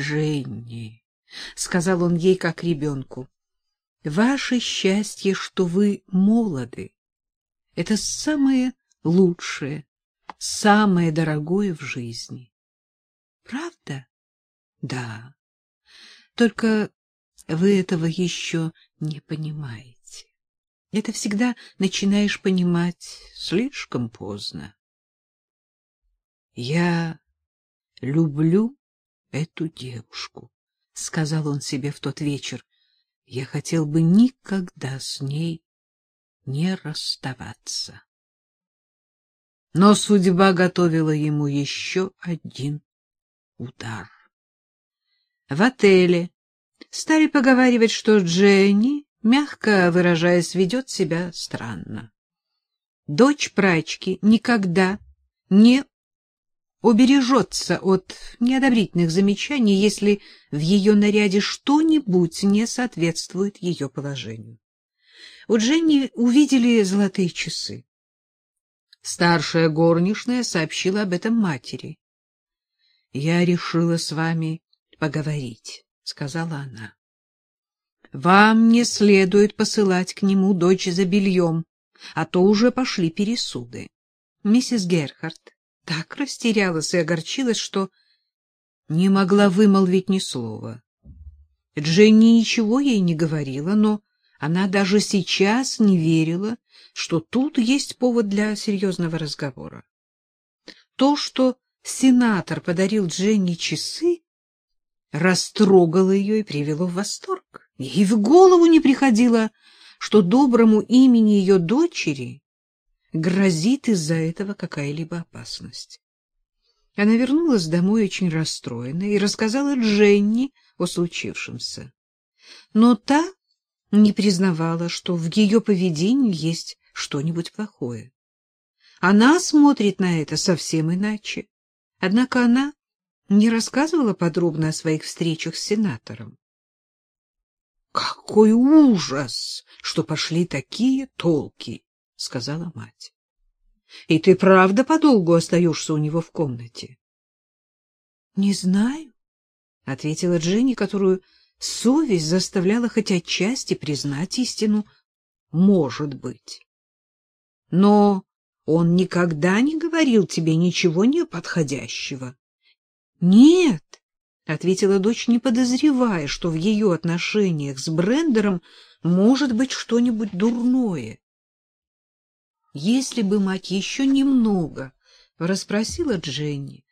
Дженни, — сказал он ей как ребенку, — ваше счастье, что вы молоды. Это самое лучшее, самое дорогое в жизни. Правда? Да. Только вы этого еще не понимаете. Это всегда начинаешь понимать слишком поздно. Я люблю эту девушку, — сказал он себе в тот вечер. Я хотел бы никогда с ней не расставаться. Но судьба готовила ему еще один удар. В отеле стали поговаривать, что Дженни, мягко выражаясь, ведет себя странно. Дочь прачки никогда не убережется от неодобрительных замечаний, если в ее наряде что-нибудь не соответствует ее положению. У Дженни увидели золотые часы. Старшая горничная сообщила об этом матери. — Я решила с вами поговорить, — сказала она. — Вам не следует посылать к нему дочь за бельем, а то уже пошли пересуды. Миссис Герхард так растерялась и огорчилась, что не могла вымолвить ни слова. Дженни ничего ей не говорила, но она даже сейчас не верила, что тут есть повод для серьезного разговора. То, что сенатор подарил Дженни часы, растрогало ее и привело в восторг. Ей в голову не приходило, что доброму имени ее дочери грозит из-за этого какая-либо опасность. Она вернулась домой очень расстроенная и рассказала Дженни о случившемся. Но та не признавала, что в ее поведении есть что-нибудь плохое. Она смотрит на это совсем иначе. Однако она не рассказывала подробно о своих встречах с сенатором. — Какой ужас, что пошли такие толки! — сказала мать. — И ты правда подолгу остаешься у него в комнате? — Не знаю, — ответила Дженни, которую совесть заставляла хоть отчасти признать истину. — Может быть. — Но он никогда не говорил тебе ничего неподходящего. — Нет, — ответила дочь, не подозревая, что в ее отношениях с Брендером может быть что-нибудь дурное. Если бы мать еще немного расспросила Дженни,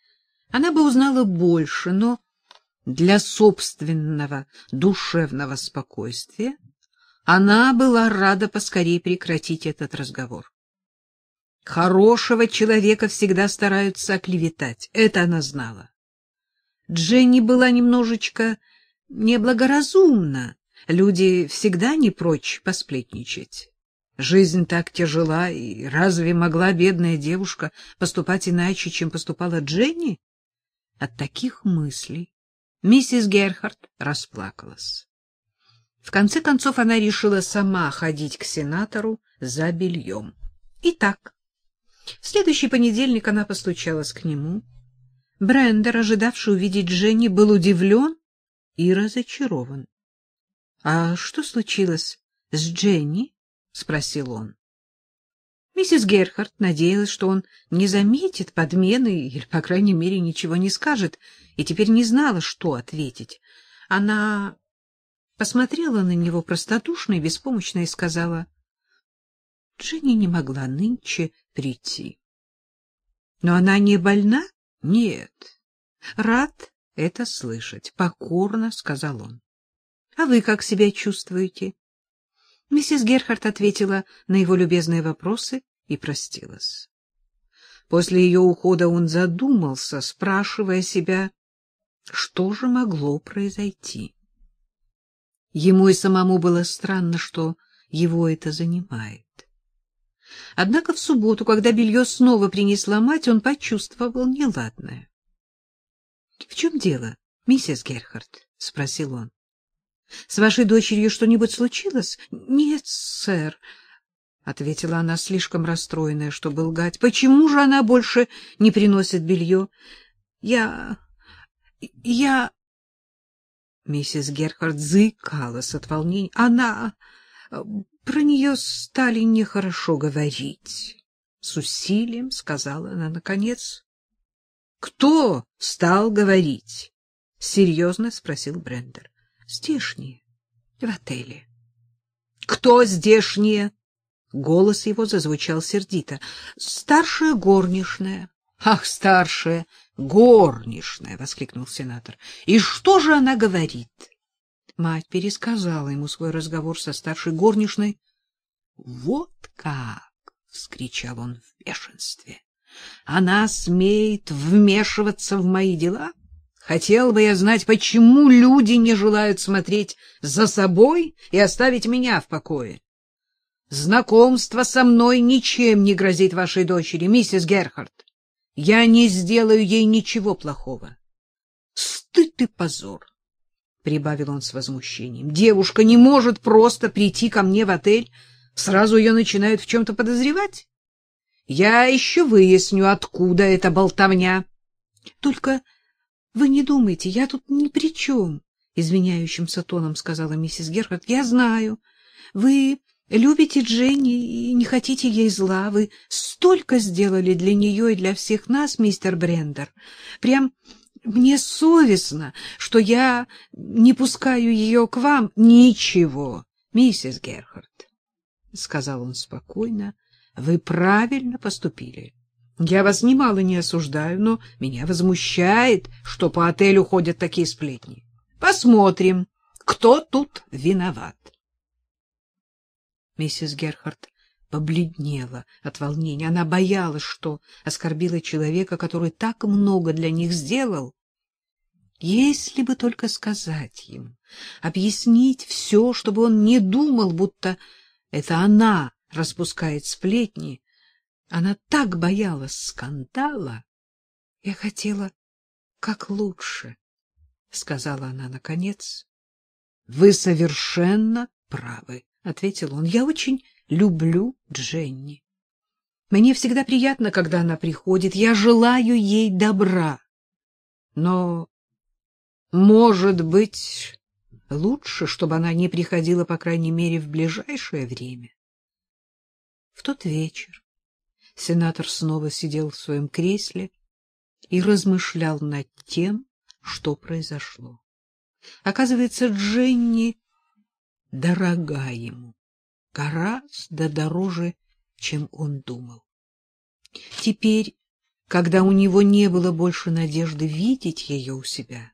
она бы узнала больше, но для собственного душевного спокойствия она была рада поскорее прекратить этот разговор. Хорошего человека всегда стараются оклеветать, это она знала. Дженни была немножечко неблагоразумна, люди всегда не прочь посплетничать. Жизнь так тяжела, и разве могла бедная девушка поступать иначе, чем поступала Дженни? От таких мыслей миссис Герхард расплакалась. В конце концов она решила сама ходить к сенатору за бельем. Итак, в следующий понедельник она постучалась к нему. Брендер, ожидавший увидеть Дженни, был удивлен и разочарован. — А что случилось с Дженни? — спросил он. Миссис Герхард надеялась, что он не заметит подмены или, по крайней мере, ничего не скажет, и теперь не знала, что ответить. Она посмотрела на него простодушно и беспомощно и сказала, «Дженни не могла нынче прийти». «Но она не больна?» «Нет». «Рад это слышать», — покорно сказал он. «А вы как себя чувствуете?» Миссис Герхард ответила на его любезные вопросы и простилась. После ее ухода он задумался, спрашивая себя, что же могло произойти. Ему и самому было странно, что его это занимает. Однако в субботу, когда белье снова принесла мать, он почувствовал неладное. — В чем дело, миссис Герхард? — спросил он. — С вашей дочерью что-нибудь случилось? — Нет, сэр, — ответила она, слишком расстроенная, чтобы лгать. — Почему же она больше не приносит белье? — Я... я... Миссис Герхард заикалась от волнения. Она... Про нее стали нехорошо говорить. С усилием сказала она наконец. — Кто стал говорить? — серьезно спросил Брендер. — Здешние, в отеле. — Кто здешние? Голос его зазвучал сердито. — Старшая горничная. — Ах, старшая горничная! — воскликнул сенатор. — И что же она говорит? Мать пересказала ему свой разговор со старшей горничной. — Вот как! — вскричал он в бешенстве. — Она смеет вмешиваться в мои дела? Хотел бы я знать, почему люди не желают смотреть за собой и оставить меня в покое. Знакомство со мной ничем не грозит вашей дочери, миссис Герхард. Я не сделаю ей ничего плохого. Стыд и позор, — прибавил он с возмущением. Девушка не может просто прийти ко мне в отель, сразу ее начинают в чем-то подозревать. Я еще выясню, откуда эта болтовня. Только вы не думайте, я тут ни при чем, — извиняющимся тоном сказала миссис Герхард. Я знаю, вы Любите Дженни и не хотите ей зла. Вы столько сделали для нее и для всех нас, мистер Брендер. Прям мне совестно, что я не пускаю ее к вам. Ничего, миссис Герхард, — сказал он спокойно, — вы правильно поступили. Я вас немало не осуждаю, но меня возмущает, что по отелю ходят такие сплетни. Посмотрим, кто тут виноват. Миссис Герхард побледнела от волнения. Она боялась, что оскорбила человека, который так много для них сделал. Если бы только сказать ему, объяснить все, чтобы он не думал, будто это она распускает сплетни. Она так боялась скандала. Я хотела как лучше, — сказала она наконец. — Вы совершенно правы. — ответил он. — Я очень люблю Дженни. Мне всегда приятно, когда она приходит. Я желаю ей добра. Но, может быть, лучше, чтобы она не приходила, по крайней мере, в ближайшее время. В тот вечер сенатор снова сидел в своем кресле и размышлял над тем, что произошло. Оказывается, Дженни дорога ему, гораздо дороже, чем он думал. Теперь, когда у него не было больше надежды видеть ее у себя,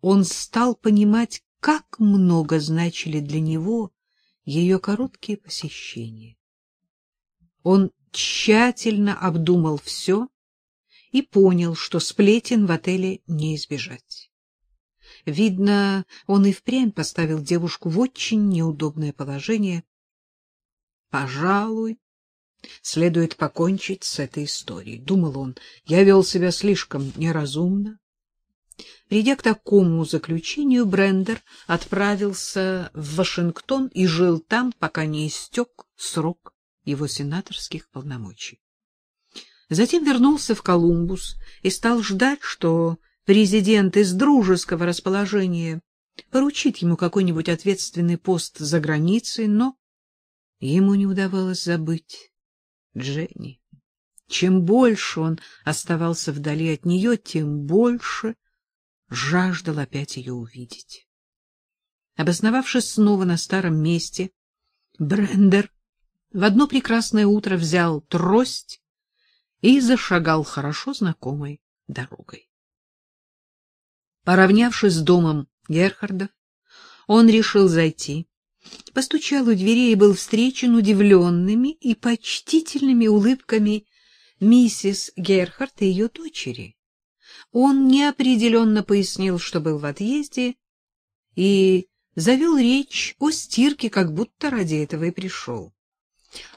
он стал понимать, как много значили для него ее короткие посещения. Он тщательно обдумал все и понял, что сплетен в отеле не избежать. Видно, он и впрямь поставил девушку в очень неудобное положение. Пожалуй, следует покончить с этой историей, думал он. Я вел себя слишком неразумно. Придя к такому заключению, Брендер отправился в Вашингтон и жил там, пока не истек срок его сенаторских полномочий. Затем вернулся в Колумбус и стал ждать, что президент из дружеского расположения поручит ему какой-нибудь ответственный пост за границей, но ему не удавалось забыть Дженни. Чем больше он оставался вдали от нее, тем больше жаждал опять ее увидеть. Обосновавшись снова на старом месте, Брендер в одно прекрасное утро взял трость и зашагал хорошо знакомой дорогой. Поравнявшись с домом Герхарда, он решил зайти. Постучал у двери и был встречен удивленными и почтительными улыбками миссис Герхард и ее дочери. Он неопределенно пояснил, что был в отъезде, и завел речь о стирке, как будто ради этого и пришел.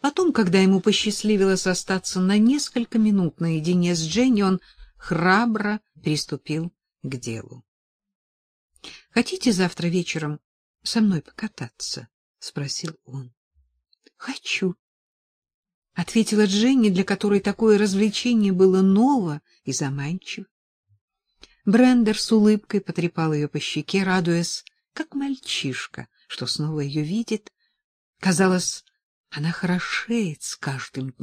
Потом, когда ему посчастливилось остаться на несколько минут наедине с Дженни, он храбро приступил к делу. — Хотите завтра вечером со мной покататься? — спросил он. — Хочу, — ответила Дженни, для которой такое развлечение было ново и заманчиво. Брендер с улыбкой потрепал ее по щеке, радуясь, как мальчишка, что снова ее видит. Казалось, она хорошеет с каждым днем.